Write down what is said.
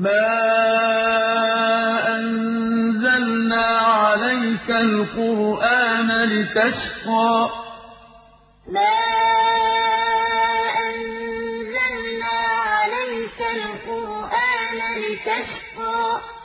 مَا أَنزَلْنَا عَلَيْكَ الْقُرْآنَ لِتَشْقَىٰ مَا أَنزَلْنَا عَلَيْكَ الْقُرْآنَ لِتَشْقَىٰ